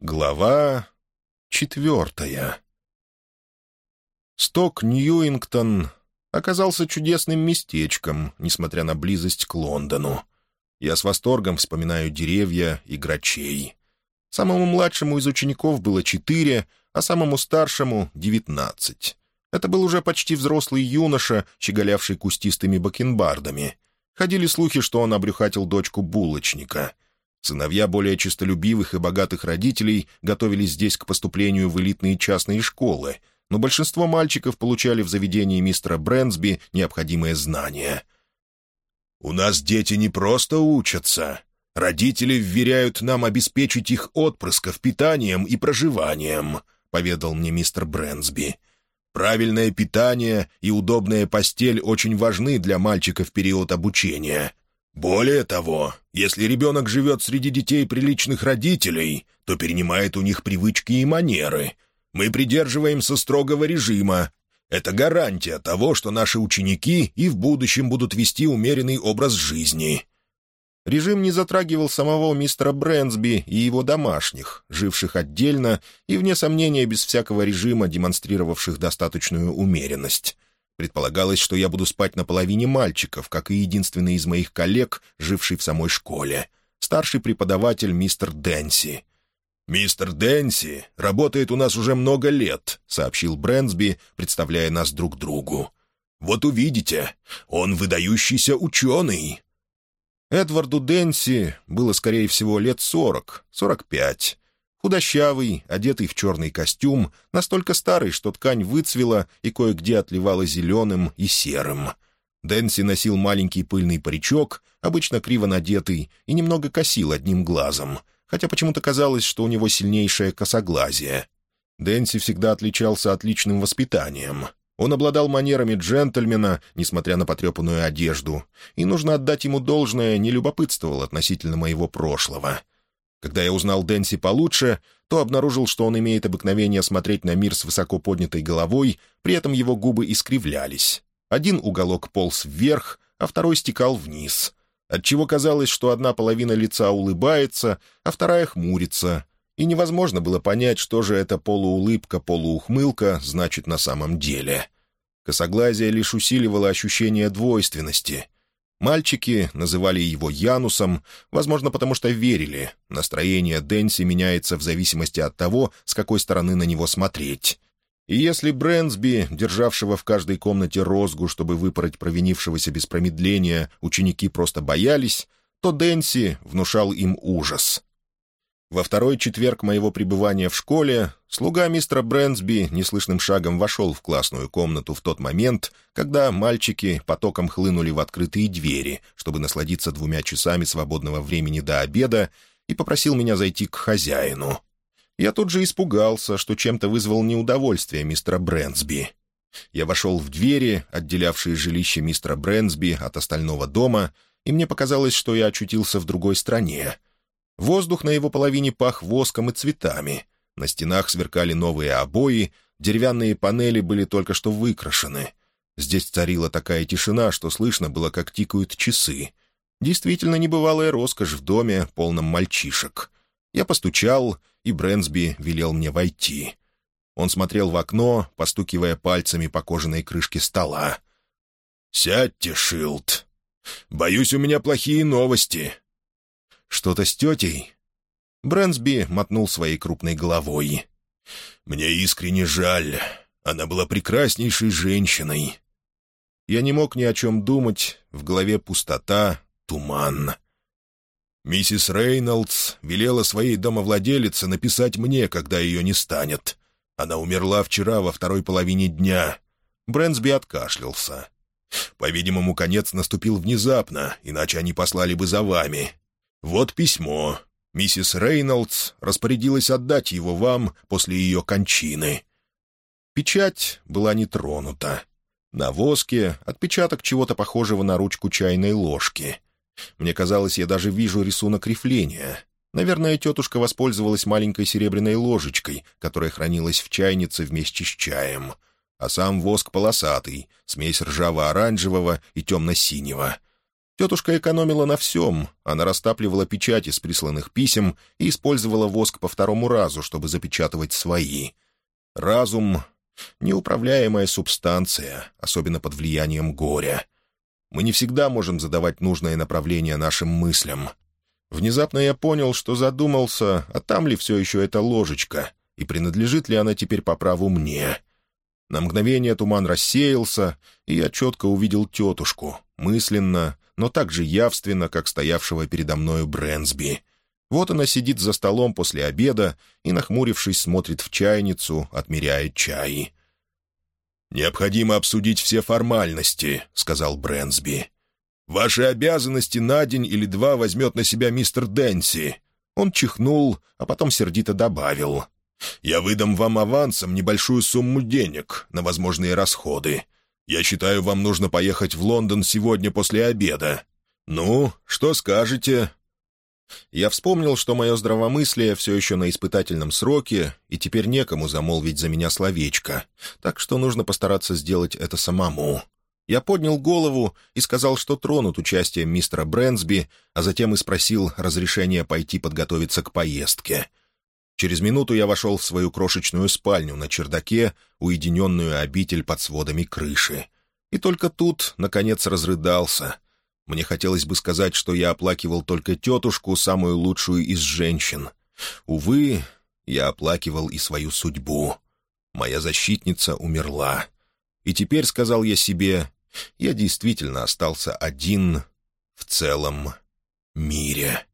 Глава четвертая Сток Ньюингтон оказался чудесным местечком, несмотря на близость к Лондону. Я с восторгом вспоминаю деревья и грачей. Самому младшему из учеников было четыре, а самому старшему — девятнадцать. Это был уже почти взрослый юноша, щеголявший кустистыми бакенбардами. Ходили слухи, что он обрюхатил дочку булочника — Сыновья более честолюбивых и богатых родителей готовились здесь к поступлению в элитные частные школы, но большинство мальчиков получали в заведении мистера Брэнсби необходимые знания. «У нас дети не просто учатся. Родители вверяют нам обеспечить их отпрысков питанием и проживанием», — поведал мне мистер Брэнсби. «Правильное питание и удобная постель очень важны для мальчика в период обучения, более того, если ребенок живет среди детей приличных родителей, то перенимает у них привычки и манеры. Мы придерживаемся строгого режима. Это гарантия того, что наши ученики и в будущем будут вести умеренный образ жизни. Режим не затрагивал самого мистера Брэнсби и его домашних, живших отдельно и, вне сомнения, без всякого режима, демонстрировавших достаточную умеренность. Предполагалось, что я буду спать на половине мальчиков, как и единственный из моих коллег, живший в самой школе. Старший преподаватель мистер Дэнси. «Мистер Дэнси работает у нас уже много лет», — сообщил Брэнсби, представляя нас друг другу. «Вот увидите, он выдающийся ученый». Эдварду Дэнси было, скорее всего, лет сорок, сорок пять. Худощавый, одетый в черный костюм, настолько старый, что ткань выцвела и кое-где отливала зеленым и серым. Дэнси носил маленький пыльный паричок, обычно криво надетый, и немного косил одним глазом, хотя почему-то казалось, что у него сильнейшее косоглазие. Дэнси всегда отличался отличным воспитанием. Он обладал манерами джентльмена, несмотря на потрепанную одежду, и, нужно отдать ему должное, не любопытствовал относительно моего прошлого — когда я узнал Дэнси получше, то обнаружил, что он имеет обыкновение смотреть на мир с высоко поднятой головой, при этом его губы искривлялись. Один уголок полз вверх, а второй стекал вниз, отчего казалось, что одна половина лица улыбается, а вторая хмурится, и невозможно было понять, что же эта полуулыбка-полуухмылка значит на самом деле. Косоглазие лишь усиливало ощущение двойственности — Мальчики называли его Янусом, возможно, потому что верили. Настроение Дэнси меняется в зависимости от того, с какой стороны на него смотреть. И если Брэнсби, державшего в каждой комнате розгу, чтобы выпороть провинившегося без промедления, ученики просто боялись, то Дэнси внушал им ужас. Во второй четверг моего пребывания в школе слуга мистера Брэнсби неслышным шагом вошел в классную комнату в тот момент, когда мальчики потоком хлынули в открытые двери, чтобы насладиться двумя часами свободного времени до обеда, и попросил меня зайти к хозяину. Я тут же испугался, что чем-то вызвал неудовольствие мистера Брэнсби. Я вошел в двери, отделявшие жилище мистера Брэнсби от остального дома, и мне показалось, что я очутился в другой стране — Воздух на его половине пах воском и цветами. На стенах сверкали новые обои, деревянные панели были только что выкрашены. Здесь царила такая тишина, что слышно было, как тикают часы. Действительно небывалая роскошь в доме, полном мальчишек. Я постучал, и Брэнсби велел мне войти. Он смотрел в окно, постукивая пальцами по кожаной крышке стола. «Сядьте, Шилд. Боюсь, у меня плохие новости. «Что-то с тетей?» Брэнсби мотнул своей крупной головой. «Мне искренне жаль. Она была прекраснейшей женщиной». Я не мог ни о чем думать, в голове пустота, туман. Миссис Рейнольдс велела своей домовладелице написать мне, когда ее не станет. Она умерла вчера во второй половине дня. Брэнсби откашлялся. По-видимому, конец наступил внезапно, иначе они послали бы за вами. «Вот письмо. Миссис Рейнольдс распорядилась отдать его вам после ее кончины». Печать была не тронута. На воске отпечаток чего-то похожего на ручку чайной ложки. Мне казалось, я даже вижу рисунок рифления. Наверное, тетушка воспользовалась маленькой серебряной ложечкой, которая хранилась в чайнице вместе с чаем. А сам воск полосатый, смесь ржаво-оранжевого и темно-синего. Тетушка экономила на всем. Она растапливала печать из присланных писем и использовала воск по второму разу, чтобы запечатывать свои. Разум — неуправляемая субстанция, особенно под влиянием горя. Мы не всегда можем задавать нужное направление нашим мыслям. Внезапно я понял, что задумался, а там ли все еще эта ложечка, и принадлежит ли она теперь по праву мне. На мгновение туман рассеялся, и я четко увидел тетушку, мысленно, но так же явственно, как стоявшего передо мною Брэнсби. Вот она сидит за столом после обеда и, нахмурившись, смотрит в чайницу, отмеряет чай. «Необходимо обсудить все формальности», — сказал Брэнсби. «Ваши обязанности на день или два возьмет на себя мистер Дэнси». Он чихнул, а потом сердито добавил. «Я выдам вам авансом небольшую сумму денег на возможные расходы. Я считаю, вам нужно поехать в Лондон сегодня после обеда. Ну, что скажете?» Я вспомнил, что мое здравомыслие все еще на испытательном сроке, и теперь некому замолвить за меня словечко, так что нужно постараться сделать это самому. Я поднял голову и сказал, что тронут участием мистера Брэнсби, а затем и спросил разрешения пойти подготовиться к поездке. Через минуту я вошел в свою крошечную спальню на чердаке, уединенную обитель под сводами крыши. И только тут, наконец, разрыдался. Мне хотелось бы сказать, что я оплакивал только тетушку, самую лучшую из женщин. Увы, я оплакивал и свою судьбу. Моя защитница умерла. И теперь, сказал я себе, я действительно остался один в целом мире».